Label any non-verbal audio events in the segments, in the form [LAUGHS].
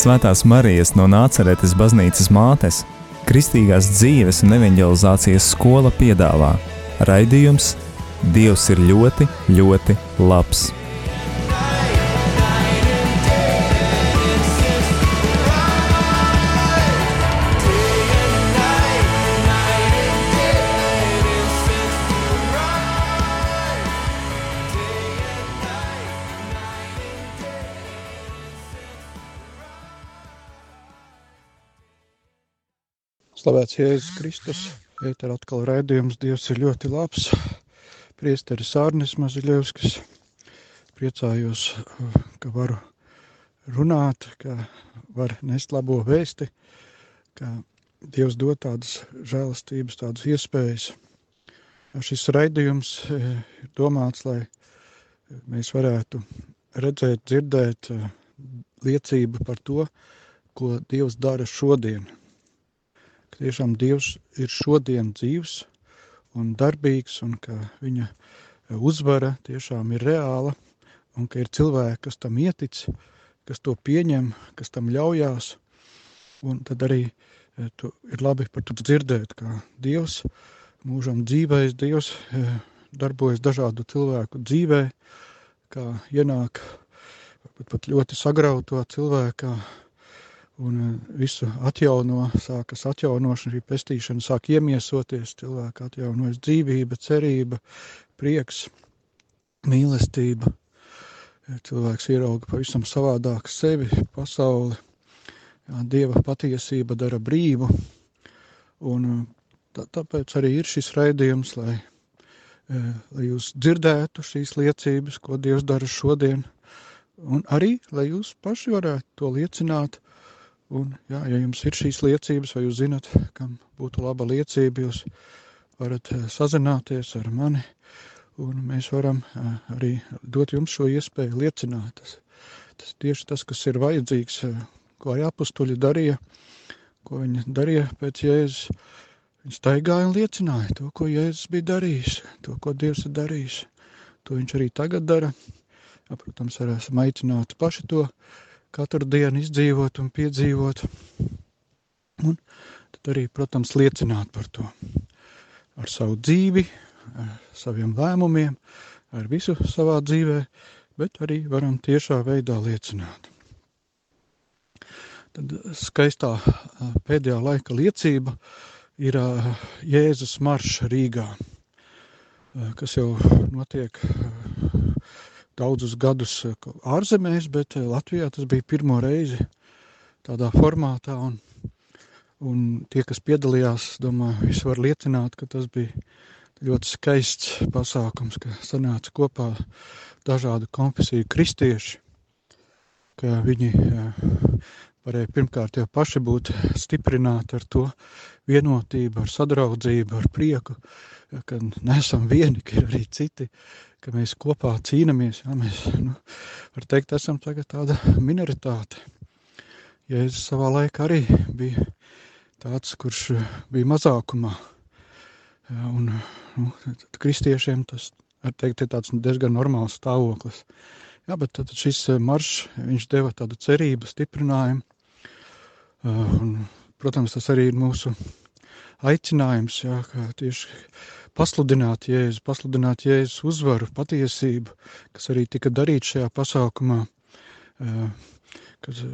Svētās Marijas no Nāceretes baznīcas mātes, Kristīgās dzīves un evanģelizācijas skola piedāvā raidījums Dievs ir ļoti, ļoti labs. Slavēts Jēzus Kristus. Ēt ir atkal raidījums. Dievs ir ļoti labs. Priesteris Ārnis Maziļevskis. Priecājos, ka varu runāt, ka var nest labo vēsti, ka Dievs dod tādas žēlastības, tādas iespējas. Šis raidījums eh, ir domāts, lai mēs varētu redzēt, dzirdēt eh, liecību par to, ko Dievs dara šodien – ka tiešām Dievs ir šodien dzīvs un darbīgs, un ka viņa uzvara tiešām ir reāla, un ka ir cilvēki, kas tam ietic, kas to pieņem, kas tam ļaujās. Un tad arī tu, ir labi par to dzirdēt, kā Dievs mūžam dzīvēs, Dievs darbojas dažādu cilvēku dzīvē, kā ienāk pat, pat ļoti sagrauto cilvēkā, un eh, visu atjauno, sākas atjaunošana, šī pestīšana sāk iemiesoties, cilvēka atjaunojas dzīvība, cerība, prieks, mīlestība. Cilvēks ierauga pavisam savādāk sevi, pasauli, jā, Dieva patiesība dara brīvu, un eh, tā, tāpēc arī ir šis raidījums, lai, eh, lai jūs dzirdētu šīs liecības, ko Dievs dara šodien, un arī, lai jūs paši varētu to liecināt, Un, jā, ja jums ir šīs liecības, vai jūs zinat, kam būtu laba liecība, jūs varat eh, sazināties ar mani, un mēs varam eh, arī dot jums šo iespēju liecināt. Tas, tas tieši tas, kas ir vajadzīgs, eh, ko arī apustuļi darīja, ko viņi darīja pēc Jēzus. Viņi staigāja un liecināja to, ko Jēzus bija darījis, to, ko Dievs ir darījis. To viņš arī tagad dara. Jā, protams, arī esam aicināti paši to katru dienu izdzīvot un piedzīvot. Un tad arī, protams, liecināt par to ar savu dzīvi, ar saviem lēmumiem, ar visu savā dzīvē, bet arī varam tiešā veidā liecināt. Tad skaistā pēdējā laika liecība ir Jēzus marš Rīgā, kas jau notiek daudzus gadus eh, ārzemēs, bet eh, Latvijā tas bija pirmo reizi tādā formātā. Un, un tie, kas piedalījās, domāju, visi var liecināt, ka tas bija ļoti skaists pasākums, ka sanāca kopā dažādu konfesiju kristieši, ka viņi eh, varēja pirmkārt jau paši būt stiprināti ar to vienotību, ar sadraudzību, ar prieku, ka nesam vieni, ka ir arī citi, ka mēs kopā cīnāmies. Jā, mēs, nu, var teikt, esam tagad tāda minoritāte. Jēzus savā laikā arī bija tāds, kurš bija mazākumā. Un nu, kristiešiem tas, teikt, ir tāds diezgan normāls stāvoklis. Jā, bet tad šis maršs, viņš deva tādu cerību, stiprinājumu. Un, protams, tas arī ir mūsu aicinājums, jā, tieši pasludināt Jēzu, pasludināt Jēzus uzvaru, patiesību, kas arī tika darīts šajā pasākumā, kad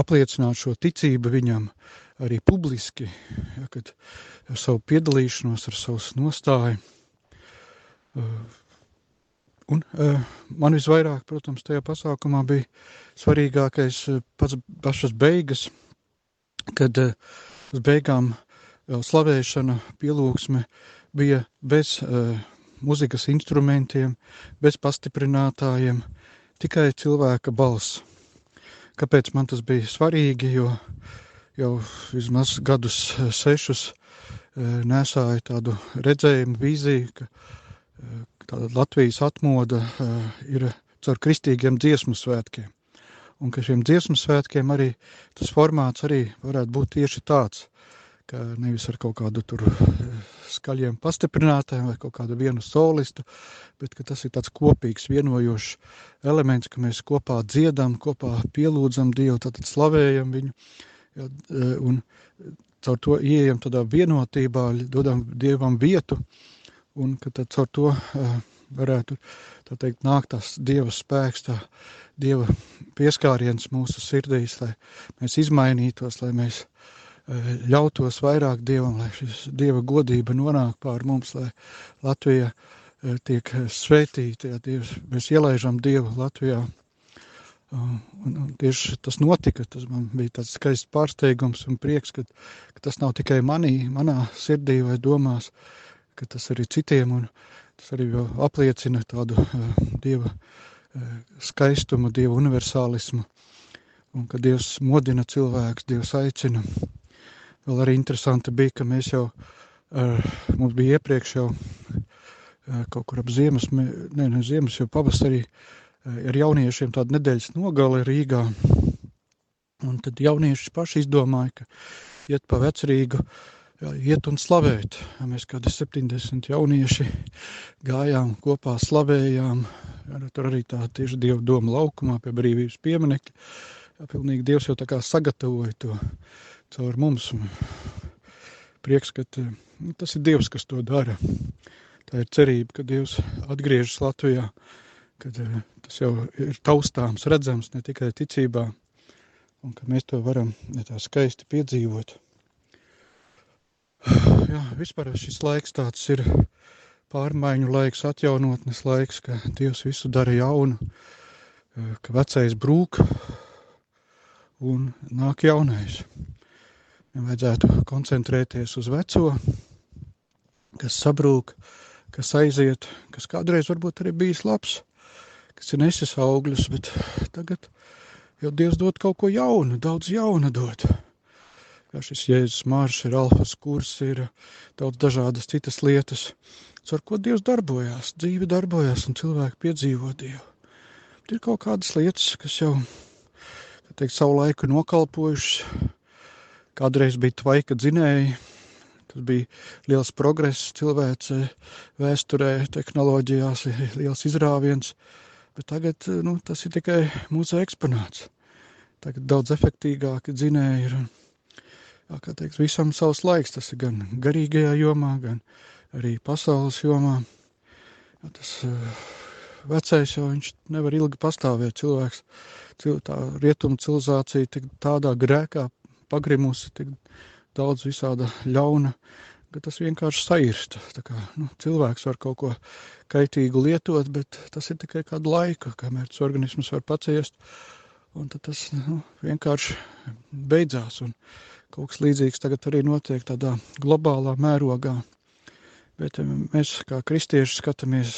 apliecināt šo ticību viņam arī publiski, ja, kad ar savu piedalīšanos, ar savu nostāju. Un man visvairāk, protams, tajā pasākumā bija svarīgākais pats pašas beigas, kad uz beigām slavēšana, pielūgsme bija bez uh, muzikas instrumentiem, bez pastiprinātājiem, tikai cilvēka balss. Kāpēc man tas bija svarīgi? Jo jau vismaz gadus eh, sešus uh, nesāju tādu redzējumu, vīziju, ka uh, tāda Latvijas atmoda ir caur kristīgiem dziesmu svētkiem. Un ka šiem dziesmu svētkiem arī tas formāts arī varētu būt tieši tāds, ka nevis ar kaut kādu tur skaļiem pastiprinātājiem vai kaut kādu vienu solistu, bet ka tas ir tāds kopīgs, vienojošs elements, ka mēs kopā dziedam, kopā pielūdzam Dievu, tātad slavējam viņu, ja, un caur to ieejam tādā vienotībā, dodam Dievam vietu, un ka tad caur to uh, varētu, tā teikt, nākt tās Dieva spēks, tā Dieva pieskāriens mūsu sirdīs, lai mēs izmainītos, lai mēs uh, ļautos vairāk Dievam, lai šis Dieva godība nonāk pār mums, lai Latvija uh, tiek svētīta, ja Dievs, mēs ielaižam Dievu Latvijā. Un, un tieši tas notika, tas man bija tāds skaists pārsteigums un prieks, ka, ka tas nav tikai manī, manā sirdī vai domās, ka tas arī citiem, un tas arī apliecina tādu uh, Dieva uh, skaistumu, Dieva universālismu, un ka Dievs modina cilvēks, Dievs aicina. Vēl arī interesanti bija, ka mēs jau, uh, mums bija iepriekš jau uh, kaut kur ap ziemas, ne, ne ziemas, jau pavasarī, ar jauniešiem tāda nedēļas nogale Rīgā. Un tad jaunieši paši izdomāja, ka iet pa vecrīgu, iet un slavēt. Mēs kādi 70 jaunieši gājām kopā, slavējām. Jā, tur arī tā tieši Dieva doma laukumā pie brīvības pieminekļa. Pilnīgi Dievs jau tā kā sagatavoja to caur mums. Prieks, ka nu, tas ir Dievs, kas to dara. Tā ir cerība, ka Dievs atgriežas Latvijā kad eh, tas jau ir taustāms, redzams ne tikai ticībā, un ka mēs to varam tā skaisti piedzīvot. [SIGHS] Jā, vispār šis laiks tāds ir pārmaiņu laiks, atjaunotnes laiks, ka Dievs visu dara jaunu, eh, ka vecais brūk un nāk jaunais. Vajadzētu koncentrēties uz veco, kas sabrūk, kas aiziet, kas kādreiz varbūt arī bijis labs, kas ir nesis augļus, bet tagad jau Dievs dod kaut ko jaunu, daudz jauna dod. Kā šis Jēzus marš ir alfas kurs, ir daudz dažādas citas lietas, ar ko Dievs darbojās, dzīve darbojās un cilvēki piedzīvo Dievu. Bet ir kaut kādas lietas, kas jau, tā teikt, savu laiku nokalpojušas, kādreiz bija tvaika dzinēji, tas bija liels progress cilvēce vēsturē, tehnoloģijās, liels izrāviens, bet tagad nu, tas ir tikai mūsu eksponāts. Tagad daudz efektīgāki dzinēji ir. Jā, kā teikt, visam savs laiks, tas ir gan garīgajā jomā, gan arī pasaules jomā. Jā, tas uh, vecais jau viņš nevar ilgi pastāvēt. Cilvēks, cil, tā rietuma civilizācija tik tādā grēkā pagrimusi, tik daudz visāda ļauna, ka tas vienkārši sairst. Kā, nu, cilvēks var kaut ko kaitīgu lietot, bet tas ir tikai kādu laiku, kamēr tas organisms var paciest. Un tad tas nu, vienkārši beidzās. Un kaut kas līdzīgs tagad arī notiek tādā globālā mērogā. Bet mēs kā kristieši skatāmies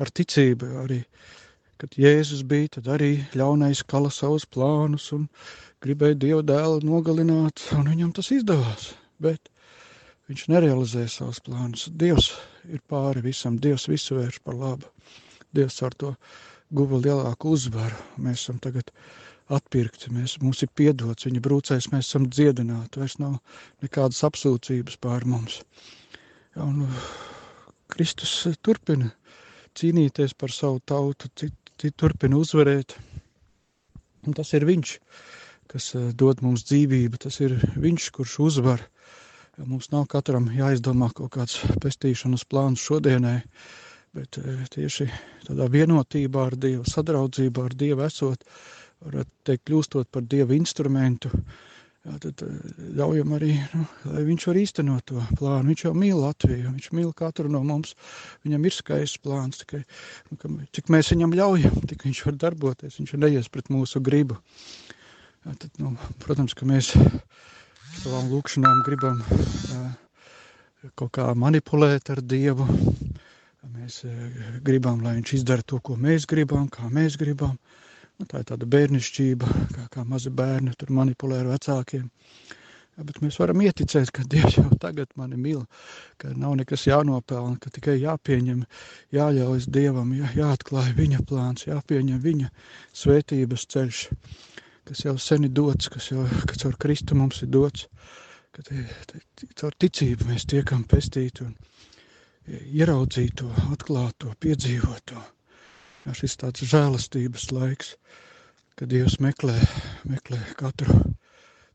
ar ticību arī. Kad Jēzus bija, tad arī ļaunais kala savus plānus un gribēja Dievu dēlu nogalināt, un viņam tas izdevās. Bet Viņš nerealizē savus plānus. Dievs ir pāri visam, Dievs visu vērš par labu. Dievs ar to guva lielāku uzvaru. Mēs esam tagad atpirkti, mēs, mums ir piedots, viņa brūcēs mēs esam dziedināti, vairs nav nekādas apsūdzības pār mums. Un Kristus turpina cīnīties par savu tautu, citi turpina uzvarēt. Un tas ir viņš, kas eh, dod mums dzīvību, tas ir viņš, kurš uzvar. Mums nav katram jāizdomā kaut kāds pestīšanas plāns šodienai, bet e, tieši tādā vienotībā ar Dievu, sadraudzībā ar Dievu esot, varētu teikt, kļūstot par Dieva instrumentu, jā, tad e, ļaujam arī, nu, lai viņš var īstenot to plānu. Viņš jau mīl Latviju, viņš mīl katru no mums, viņam ir skaists plāns, tikai, nu, ka, cik mēs viņam ļaujam, tik viņš var darboties, viņš neies pret mūsu gribu. Jā, tad, nu, protams, ka mēs savām lūkšanām gribam kaut kā manipulēt ar Dievu. Mēs gribam, lai Viņš izdara to, ko mēs gribam, kā mēs gribam. Nu, tā ir tāda bērnišķība, kā, kā mazi bērni tur manipulē ar vecākiem. Ja, bet mēs varam ieticēt, ka Dievs jau tagad mani mīl, ka nav nekas jānopelna, ka tikai jāpieņem, jāļaujas Dievam, jā, jāatklāj Viņa plāns, jāpieņem Viņa svētības ceļš kas jau sen ir dots, kas jau kas ar Kristu mums ir dots, kad eh, t- caur ticību mēs tiekam pestīti un eh, ieraudzīt to, atklāt to, piedzīvot to. Jā, šis tāds žēlastības laiks, kad Dievs meklē, meklē katru,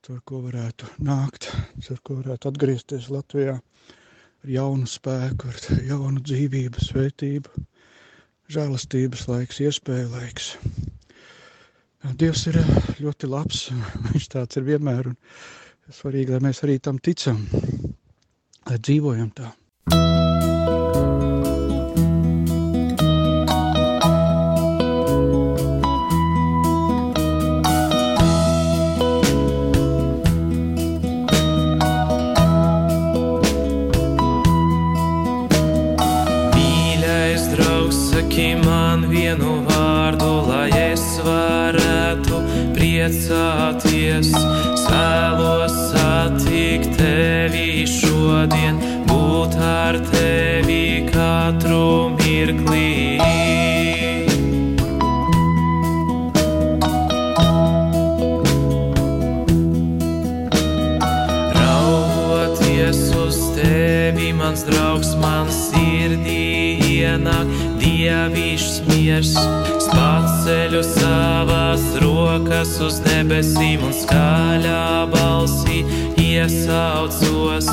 caur ko varētu nākt, caur ko varētu atgriezties Latvijā ar jaunu spēku, ar jaunu dzīvību, svētību. Žēlastības laiks, iespēja laiks. Jā, Dievs ir ļoti labs, viņš tāds ir vienmēr, un svarīgi, lai mēs arī tam ticam, lai dzīvojam tā. Priecāties. Es Vēlos satikt tevi šodien, būt ar tevi katru mirklī. Raugoties uz tevi, mans draugs, man sirdī ienāk dievišķs miers. Paceļu savas rokas uz debesīm un skaļā balsī iesaucos.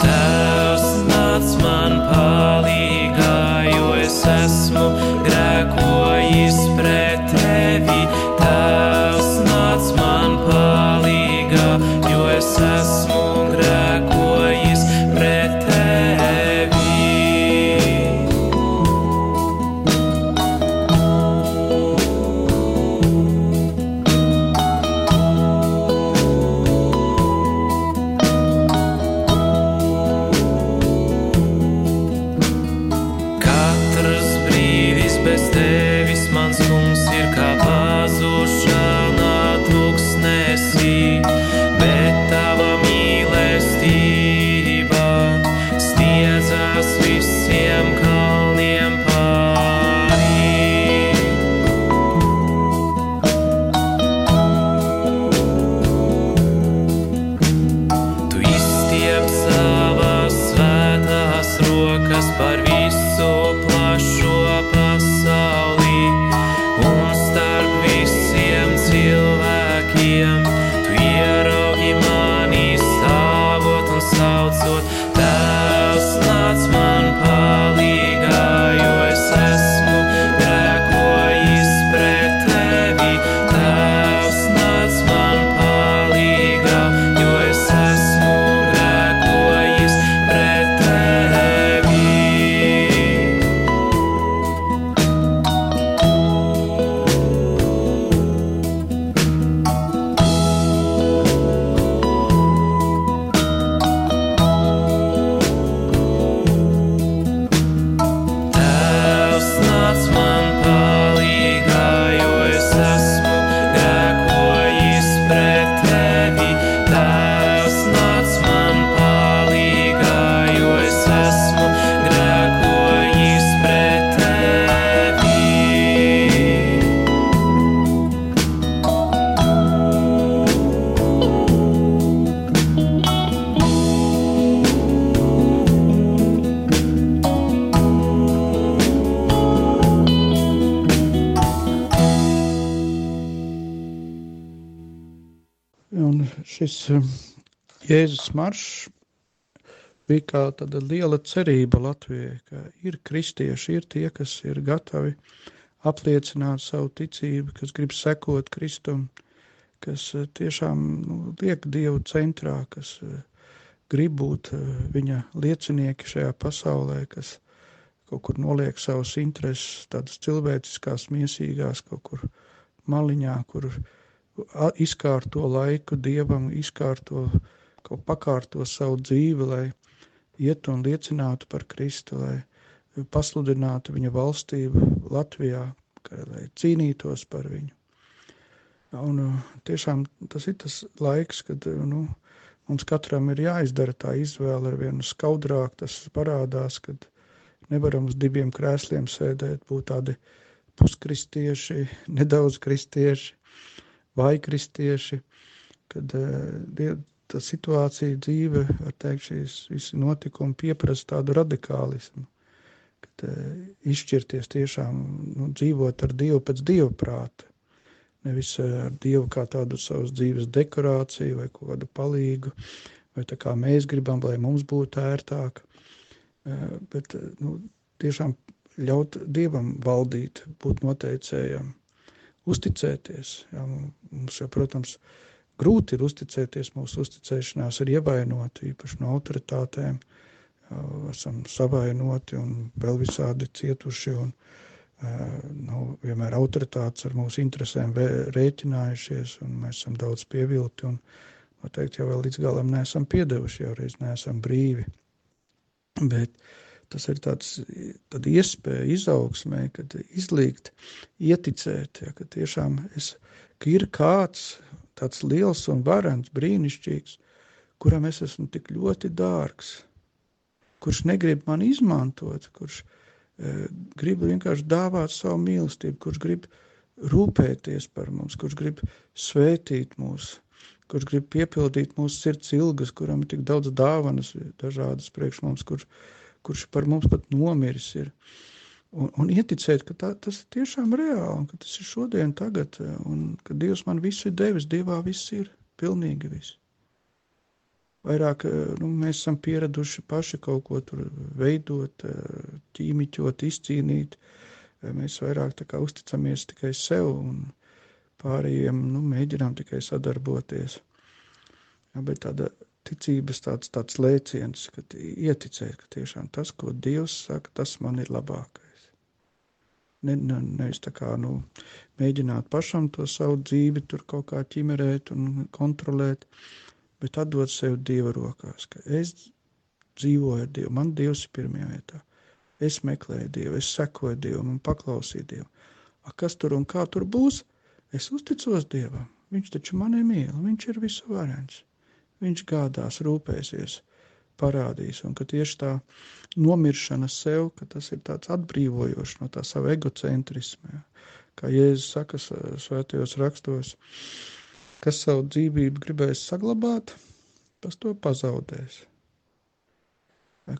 Tēvs nāc man palīgā, jo es esmu grēkojis pret tevi. Tēvs Un šis um, Jēzus maršs bija kā tāda liela cerība Latvijai, ka ir kristieši, ir tie, kas ir gatavi apliecināt savu ticību, kas grib sekot Kristum, kas uh, tiešām nu, liek Dievu centrā, kas uh, grib būt uh, viņa liecinieki šajā pasaulē, kas kaut kur noliek savus intereses, tādas cilvēciskās, miesīgās, kaut kur maliņā, kur a- izkārto laiku dievam, izkārto, kaut pakārto savu dzīvi, lai ietu un liecinātu par Kristu, lai pasludinātu viņa valstību Latvijā, ka, lai cīnītos par viņu. Un uh, tiešām tas ir tas laiks, kad uh, nu, mums katram ir jāizdara tā izvēle ar vienu skaudrāk, tas parādās, kad nevaram uz diviem krēsliem sēdēt, būt tādi puskristieši, [LAUGHS] nedaudz kristieši, vai kristieši, kad die- tā situācija, dzīve, var teikt, šīs visi notikumi pieprasa tādu radikālismu. Kad uh, izšķirties tiešām, nu, dzīvot ar Dievu pēc Dieva prāta. Nevis ar Dievu kā tādu savas dzīves dekorāciju vai kādu palīgu, vai tā kā mēs gribam, lai mums būtu ērtāk. Bet, nu, tiešām ļaut Dievam valdīt, būt noteicējam, uzticēties. Jā, mums jau, protams, grūti ir uzticēties, mūsu uzticēšanās ir ievainota, īpaši no autoritātēm. Esam savainoti un vēl visādi cietuši. Un, nav vienmēr autoritātes ar mūsu interesēm rēķinājušies, un mēs esam daudz pievilti. Un, noteikti jau līdz galam neesam piedevuši, jau reiz neesam brīvi. Bet tas ir tāds iespēja izaugsmē, kad izlīgt, ieticēt, ja, ka tiešām es, ka ir kāds tāds liels un varants, brīnišķīgs, kuram es esmu tik ļoti dārgs, kurš negrib mani izmantot, kurš e, grib vienkārši dāvāt savu mīlestību, kurš grib rūpēties par mums, kurš grib svētīt mūs, kurš grib piepildīt mūsu sirds ilgas, kuram ir tik daudz dāvanas dažādas priekš mums, kurš kurš par mums pat nomiris ir. Un, un ieticēt, ka tā, tas ir tiešām reāli, un ka tas ir šodien, tagad, un ka Dievs man visu ir devis, Dievā viss ir, pilnīgi viss. Vairāk nu, mēs esam pieraduši paši kaut ko tur veidot, ķīmiķot, izcīnīt. Mēs vairāk tā kā uzticamies tikai sev un pārējiem nu, mēģinām tikai sadarboties. Ja, bet tāda ticības tāds, tāds lēciens, kad ieticēt, ka tiešām tas, ko Dievs saka, tas man ir labākais. Ne, ne, nevis tā kā nu, mēģināt pašam to savu dzīvi tur kaut kā ķimerēt un kontrolēt, bet atdot sev Dieva rokās, ka es dzīvoju ar Dievu, man Dievs ir pirmajā vietā. Es meklēju Dievu, es sekoju Dievam un paklausīju Dievu. A, kas tur un kā tur būs? Es uzticos Dievam. Viņš taču mani mīl, viņš ir visu varens viņš gādās, rūpēsies, parādīs. Un ka tieši tā nomiršana sev, ka tas ir tāds atbrīvojošs no tā sava egocentrisma. Kā Jēzus saka svētajos rakstos, kas savu dzīvību gribēs saglabāt, tas to pazaudēs.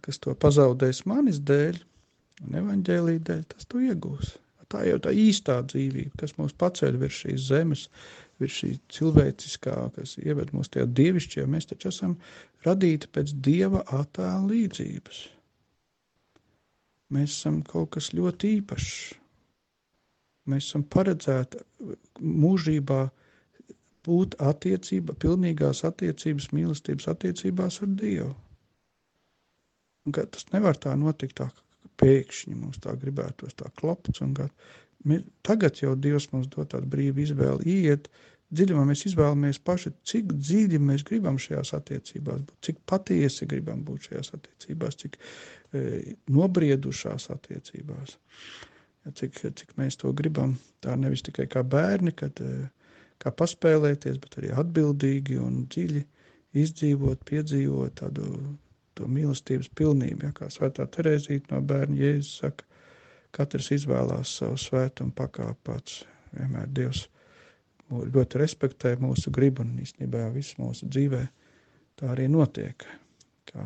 Kas to pazaudēs manis dēļ, un evaņģēlī dēļ, tas to iegūs. Tā jau tā īstā dzīvība, kas mūs paceļ virs šīs zemes, virs šī cilvēciskā, kas ieved mūs tajā dievišķajā, mēs taču esam radīti pēc dieva attēla līdzības. Mēs esam kaut kas ļoti īpašs. Mēs esam paredzēti mūžībā būt attiecībā, pilnīgās attiecības, mīlestības attiecībās ar Dievu. Un, tas nevar tā notikt tā, ka pēkšņi mums tā gribētos tā klopts. Un, mēs, tagad jau Dievs mums dod tādu brīvu izvēli, iet dziļumā mēs izvēlamies paši, cik dziļi mēs gribam šajās attiecībās būt, cik patiesi gribam būt šajās attiecībās, cik e, nobriedušās attiecībās. Ja, cik, cik mēs to gribam, tā nevis tikai kā bērni, kad, e, kā paspēlēties, bet arī atbildīgi un dziļi izdzīvot, piedzīvot tādu mīlestības pilnību. Ja, kā svētā Terēzīte no bērna Jēzus saka, katrs izvēlās savu svētumu pakāpāt pats. Vienmēr Dievs ļoti respektē mūsu gribu un īstenībā viss mūsu dzīvē tā arī notiek. Kā,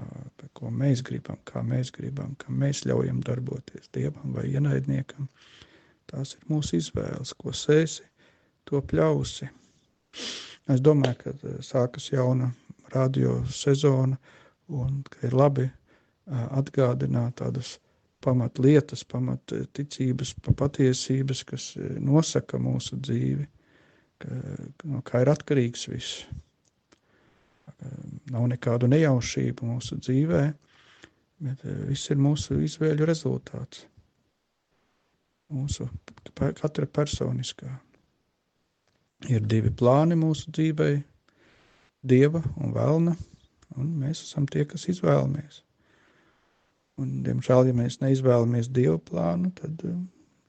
ko mēs gribam, kā mēs gribam, kā mēs ļaujam darboties dievam vai ienaidniekam. Tās ir mūsu izvēles, ko sēsi, to pļausi. Es domāju, ka eh, sākas jauna radio sezona un ka ir labi eh, atgādināt tādas pamatlietas, pamatticības, patiesības, kas eh, nosaka mūsu dzīvi no kā ir atkarīgs viss. Nav nekādu nejaušību mūsu dzīvē, bet eh, viss ir mūsu izvēļu rezultāts. Mūsu katra personiskā. Ir divi plāni mūsu dzīvē, dieva un vēlna, un mēs esam tie, kas izvēlamies. Un, diemžēl, ja mēs neizvēlamies dievu plānu, tad eh,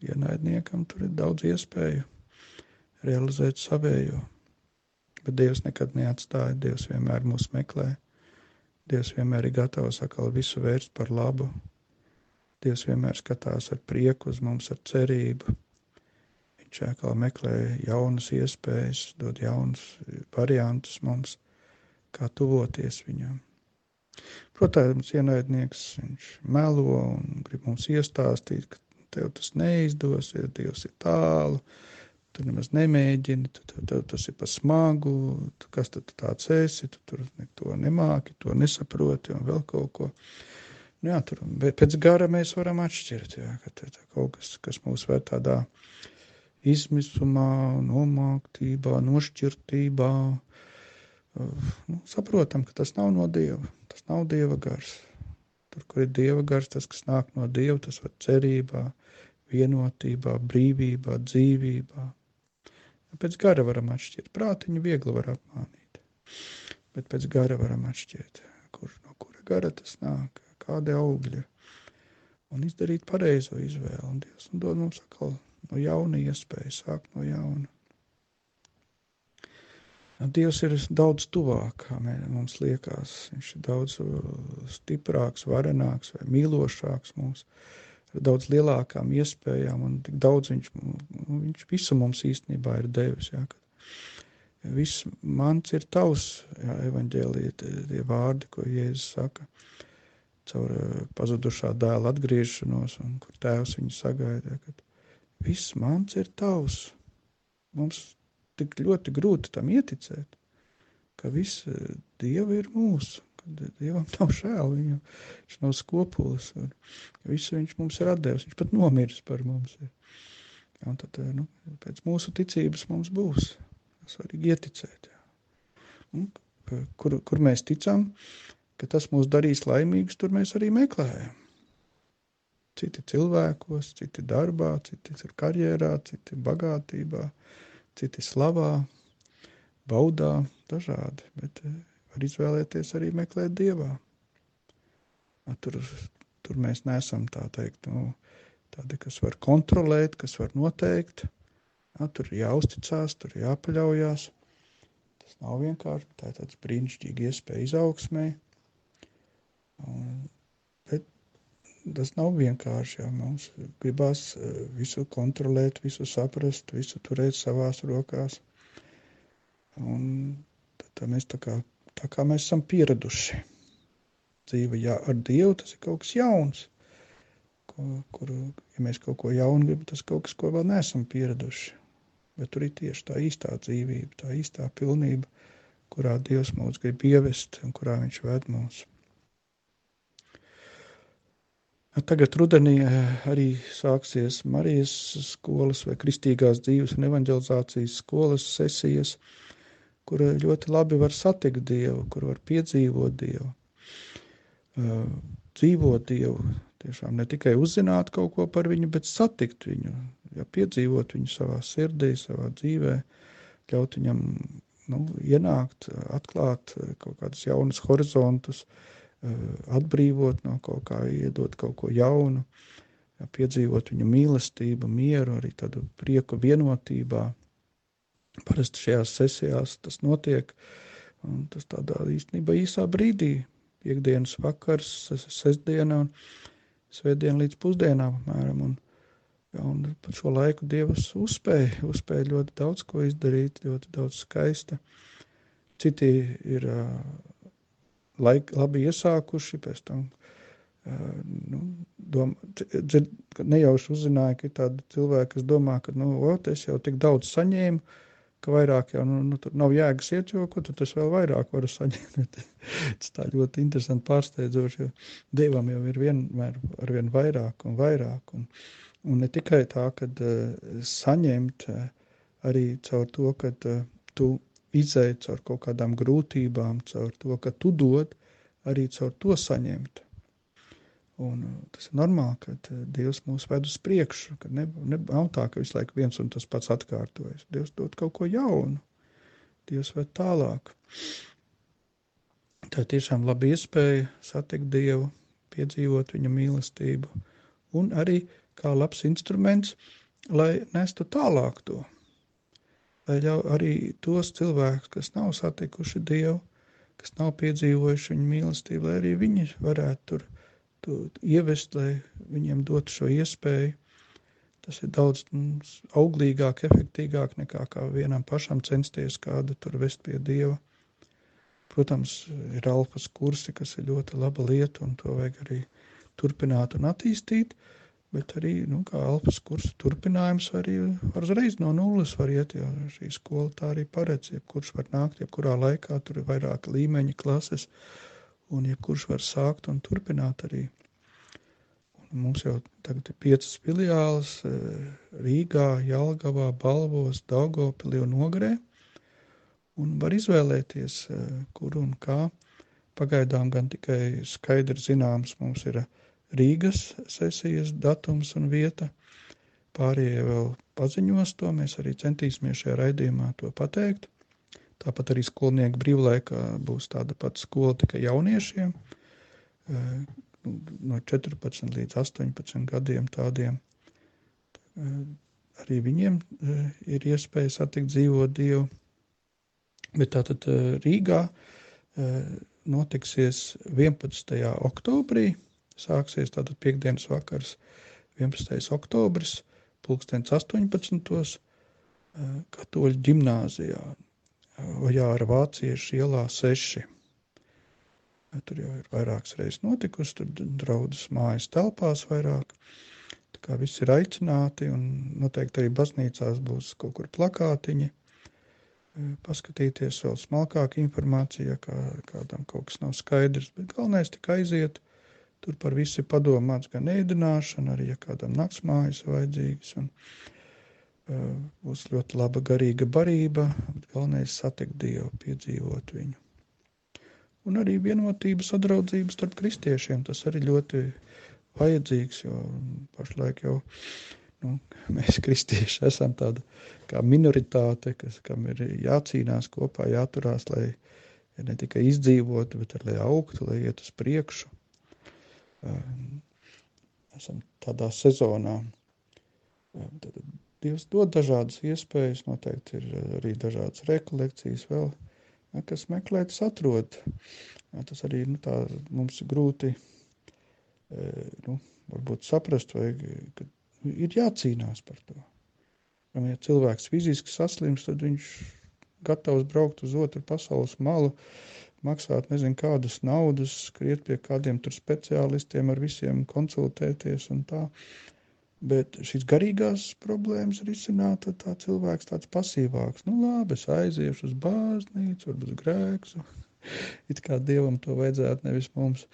ienaidniekam tur ir daudz iespēju realizēt savējo. Bet Dievs nekad neatstāja, Dievs vienmēr mūs meklē. Dievs vienmēr ir gatavs atkal visu vērst par labu. Dievs vienmēr skatās ar prieku uz mums, ar cerību. Viņš atkal meklē jaunas iespējas, dod jaunus variantus mums, kā tuvoties viņam. Protams, ienaidnieks viņš melo un grib mums iestāstīt, ka tev tas neizdosies, Dievs ir tālu, tu nemaz nemēģini, tu, tu, tu, tas ir pa smagu, tu, kas tu tāds esi, tu tur to nemāki, to nesaproti un vēl kaut ko. Nu, jā, tur, bet pēc gara mēs varam atšķirt, jā, ka tā, tā kaut kas, kas mūs ved tādā izmisumā, nomāktībā, nošķirtībā. Nu, saprotam, ka tas nav no Dieva, tas nav Dieva gars. Tur, kur ir Dieva gars, tas, kas nāk no Dieva, tas var cerībā, vienotībā, brīvībā, dzīvībā. Pēc gara varam atšķirt. Prātiņu viegli var apmānīt, bet pēc gara varam atšķirt, kur, no kura gara tas nāk, kādi augļi. Un izdarīt pareizo izvēli. Un Dievs un dod mums atkal no jauna iespēju, sākt no jauna. Dievs ir daudz tuvāk, kā mums liekas. Viņš ir daudz uh, stiprāks, varenāks vai mīlošāks mums, ar daudz lielākām iespējām, un tik daudz viņš, nu, viņš visu mums īstenībā ir devis. Jā, viss mans ir tavs, jā, evaņģēlī, tie, vārdi, ko Jēzus saka, caur uh, pazudušā dēla atgriešanos, un kur tēvs viņu sagaida, kad viss mans ir tavs. Mums tik ļoti grūti tam ieticēt, ka viss eh, Dieva ir mūsu, Dievam nav žēl, viņam, viņš nav skopulis, visu viņš mums ir atdevis, viņš pat nomiris par mums. Ir. Un tad, eh, nu, pēc mūsu ticības mums būs svarīgi ieticēt. Un, eh, kur, kur mēs ticam, ka tas mūs darīs laimīgus, tur mēs arī meklējam. Citi cilvēkos, citi darbā, citi karjerā, citi bagātībā, citi slavā, baudā, dažādi. Bet eh, var izvēlēties arī meklēt dievā. Tur, tur mēs neesam tā teikt, nu, tādi, kas var kontrolēt, kas var noteikt. Ja, tur ir jāuzticās, tur ir jāpaļaujas. Tas nav vienkārši. Tā tāds brīnišķīgi iespēja izaugsmē. Un, tas nav vienkārši. Ja, mums gribās visu kontrolēt, visu saprast, visu turēt savās rokās. Un tad, mēs tā kā, tā kā mēs esam pieraduši. Dzīve jā, ar Dievu tas ir kaut kas jauns. Ko, kur, ja mēs kaut ko jaunu gribam, tas kaut kas, ko vēl neesam pieraduši. Bet tur ir tieši tā īstā dzīvība, tā īstā pilnība, kurā Dievs mūs grib ievest un kurā Viņš ved mūs. Tagad rudenī eh, arī sāksies Marijas skolas vai kristīgās dzīves un evanģelizācijas skolas sesijas, kur ļoti labi var satikt Dievu, kur var piedzīvot Dievu, eh, dzīvot Dievu, tiešām ne tikai uzzināt kaut ko par viņu, bet satikt viņu, ja piedzīvot viņu savā sirdī, savā dzīvē, ļaut viņam nu, ienākt, atklāt eh, kaut kādus jaunus horizontus, atbrīvot no kaut kā, iedot kaut ko jaunu, ja, piedzīvot viņu mīlestību, mieru, arī tādu prieku vienotībā. Parasti šajās sesijās tas notiek, un tas tādā īstenībā īsā brīdī, piekdienas vakars, ses- sestdiena un svētdiena līdz pusdienām apmēram. Un, ja, un pa šo laiku Dievs uzspēja, uzspēja ļoti daudz ko izdarīt, ļoti daudz skaista. Citi ir uh, laik, labi iesākuši, pēc tam nu, dom, dzird, ka nejauši uzzināja, ka ir tādi cilvēki, kas domā, ka nu, ot, es jau tik daudz saņēmu, ka vairāk jau nu, nu, tur nav jēgas iet, jo tad es vēl vairāk varu saņemt. [LAUGHS] Tas tā ļoti interesanti pārsteidzoši, jo Dievam jau ir vienmēr ar vien vairāk un vairāk. Un, un ne tikai tā, ka uh, saņemt, uh, arī caur to, ka uh, tu izēj caur kaut kādām grūtībām, caur to, ka tu dod, arī caur to saņemt. Un uh, tas ir normāli, ka uh, Dievs mūs ved uz priekšu, ka ne, ne, nav tā, ka visu laiku viens un tas pats atkārtojas. Dievs dod kaut ko jaunu, Dievs ved tālāk. Tā ir tiešām laba iespēja satikt Dievu, piedzīvot Viņa mīlestību, un arī kā labs instruments, lai nestu tālāk to lai ļauj arī tos cilvēkus, kas nav satikuši Dievu, kas nav piedzīvojuši viņa mīlestību, lai arī viņi varētu tur, tur ievest, lai viņiem dotu šo iespēju. Tas ir daudz auglīgāk, efektīvāk nekā kā vienam pašam censties kādu tur vest pie Dieva. Protams, ir alfas kursi, kas ir ļoti laba lieta, un to vajag arī turpināt un attīstīt. Bet arī nu, alfas kursa turpinājums arī var uzreiz no nulles var iet, jo šī skola tā arī paredz, jebkurš var nākt, jebkurā laikā tur ir vairāk līmeņa klases, un jebkurš var sākt un turpināt arī. Un mums jau tagad ir piecas filiāles eh, Rīgā, Jelgavā, Balvos, Daugopilī un Ogrē, un var izvēlēties, eh, kur un kā. Pagaidām gan tikai skaidri zināms mums ir Rīgas sesijas datums un vieta. Pārējie vēl paziņos to, mēs arī centīsimies šajā raidījumā to pateikt. Tāpat arī skolnieku brīvlaikā būs tāda pati skola tikai jauniešiem, eh, no 14 līdz 18 gadiem tādiem. Eh, Arī viņiem eh, ir iespēja satikt dzīvot Dievu. Bet tātad Rīgā notiksies 11. oktobrī, sāksies tātad piekdienas vakars 11. oktobris, pulkstens 18. katoļu ģimnāzijā, Ojāra Vāciešu ielā 6. Tur jau ir vairākas reizes notikusi, tur draudzes mājas telpās vairāk. Tā kā visi ir aicināti un noteikti arī baznīcās būs kaut kur plakātiņi. Paskatīties vēl smalkāk informāciju, ja kā, kādam kaut kas nav skaidrs, bet galvenais tik aiziet, Tur par visu ir padomāts gan ēdināšana, arī ja kādam naktsmājas vajadzīgas. Un, uh, būs ļoti laba garīga barība, bet galvenais satikt Dievu, piedzīvot viņu. Un arī vienotība, sadraudzība starp kristiešiem. Tas arī ļoti vajadzīgs, jo pašlaik jau nu, [LAUGHS] mēs, kristieši, esam tāda kā minoritāte, kas, kam ir jācīnās kopā, jāturās, lai ne tikai izdzīvotu, bet arī augtu, lai iet uz priekšu esam tādā sezonā. Tad Dievs dod dažādas iespējas, noteikti ir arī dažādas rekolekcijas vēl, kas meklē, tas atrod. Tas arī nu, tā, mums grūti nu, varbūt saprast, vai ka ir jācīnās par to. Ja cilvēks fiziski saslims, tad viņš gatavs braukt uz otru pasaules malu, maksāt nezinu kādas naudas, skriet pie kādiem tur speciālistiem, ar visiem konsultēties un tā. Bet šīs garīgās problēmas risināt, tad tā cilvēks tāds pasīvāks. Nu labi, es aiziešu uz baznīcu, varbūt uz grēksu. [LAUGHS] It kā Dievam to vajadzētu, nevis mums.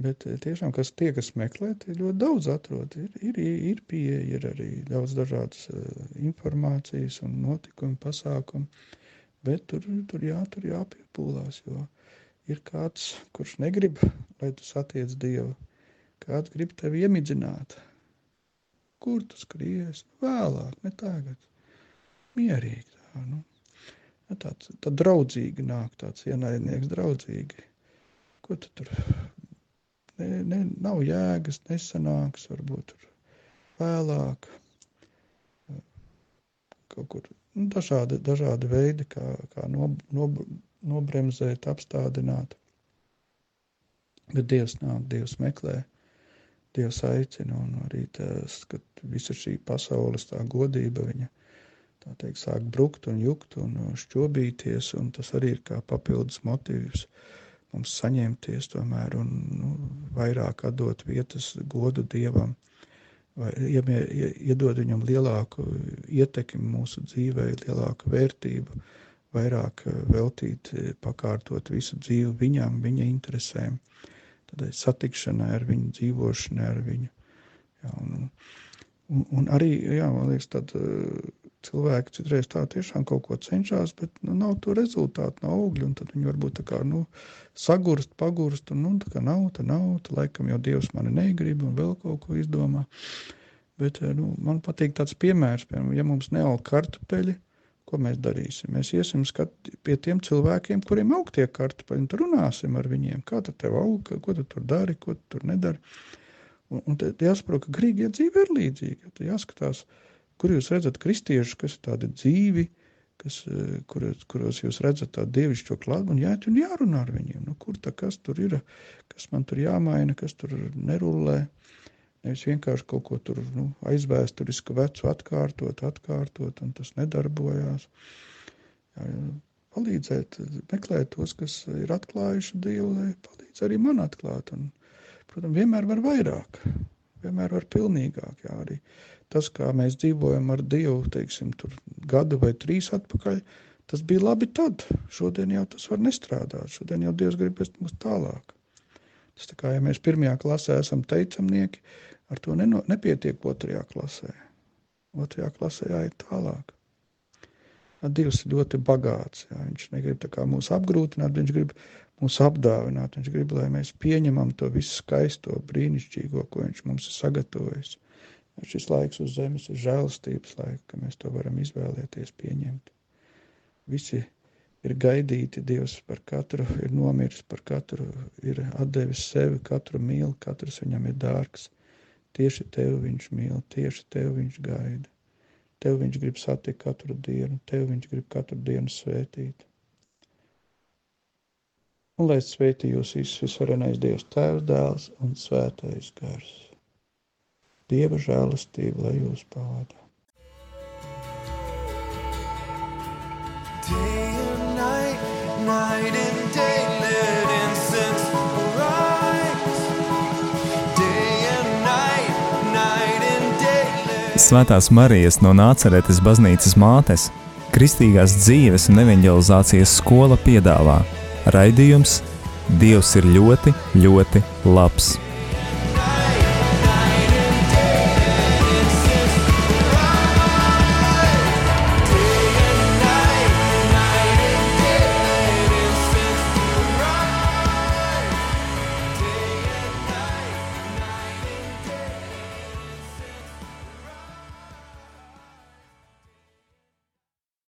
Bet eh, tiešām, kas tie, kas meklē, tie ļoti daudz atrod. Ir, ir, ir pieeja, ir arī daudz dažādas uh, informācijas un notikumu pasākumu. Bet tur, tur, jā, tur jāpiepūlās, jo ir kāds, kurš negrib, lai tu satiec Dievu. Kāds grib tevi iemidzināt. Kur tu skries? Nu, vēlāk, ne tagad. Mierīgi tā, nu. Ja tāds, tā draudzīgi nāk, tāds ienaidnieks draudzīgi. Ko tu tur? Ne, ne, nav jēgas, nesanāks, varbūt tur vēlāk. Kaut kur dažādi, dažādi veidi, kā, kā nob, nob, nobremzēt, apstādināt. Bet Dievs nāk, Dievs meklē, Dievs aicina, un arī tas, ka visa šī pasaules tā godība, viņa tā teikt, sāk brukt un jukt un šķobīties, un tas arī ir kā papildus motīvs mums saņemties tomēr un nu, vairāk atdot vietas godu Dievam vai iedod viņam lielāku ietekmi mūsu dzīvē, lielāku vērtību, vairāk eh, veltīt, eh, pakārtot visu dzīvi viņam, viņa interesēm, tad satikšanai ar viņu, dzīvošanai ar viņu. Jā, un, un, un arī, jā, man liekas, tad eh, cilvēki citreiz tā tiešām kaut ko cenšas, bet nu, nav to rezultātu, nav augļu, tad viņi varbūt tā kā, nu, sagurst, pagurst, un, nu, tā kā nav, tā nav, tā laikam jau Dievs mani negrib un vēl kaut ko izdomā. Bet, nu, man patīk tāds piemērs, piemēram, ja mums neaug kartupeļi, ko mēs darīsim? Mēs iesim skat pie tiem cilvēkiem, kuriem aug tie kartupeļi, un tur runāsim ar viņiem, kā tad tev aug, ko tu tur dari, ko tu tur nedari. Un, un jāsaprot, ka grīgie dzīve ir līdzīga. Jāskatās, uh, Kur jūs redzat kristiešus, kas ir tādi dzīvi, kas, eh, kur, kuros jūs redzat tādu dievišķo klāstu, un jāiet un jārunā ar viņiem. Nu, kur tā kas tur ir, kas man tur jāmaina, kas tur nerullē. Nevis vienkārši kaut ko tur nu, aizvēsturisku vecu atkārtot, atkārtot, un tas nedarbojās. Jā, palīdzēt, meklēt tos, kas ir atklājuši Dievu, lai palīdz arī man atklāt. Un, protams, vienmēr var vairāk, vienmēr var pilnīgāk. Jā, arī tas, kā mēs dzīvojam ar Dievu, teiksim, tur gadu vai trīs atpakaļ, tas bija labi tad. Šodien jau tas var nestrādāt. Šodien jau Dievs grib vest mūs tālāk. Tas tā kā, ja mēs pirmajā klasē esam teicamnieki, ar to neno, nepietiek otrajā klasē. Otrajā klasē jāiet tālāk. Dievs ir ļoti bagāts. Jā. Viņš negrib mūs apgrūtināt, viņš grib mūs apdāvināt. Viņš grib, lai mēs pieņemam to visu skaisto, brīnišķīgo, ko viņš mums ir sagatavojis. Šis laiks uz zemes ir žēlstības laiks, ka mēs to varam izvēlēties, pieņemt. Visi ir gaidīti, Dievs par katru ir nomiris, par katru ir atdevis sevi, katru mīl, katrs viņam ir dārgs. Tieši tevi viņš mīl, tieši tevi viņš gaida. Tev viņš grib satikt katru dienu, tev viņš grib katru dienu svētīt. Un lai svētī jūs visus visvarenais Dievs Tēvs, Dēls un Svētais Gars. Dieva žēlastība, lai jūs pavada. Day and night, night and day, let incense arise. Day and night, night and day, let Svētās Marijas no Nāceretes baznīcas mātes Kristīgās dzīves un evanģelizācijas skola piedāvā raidījums Dievs ir ļoti, ļoti labs.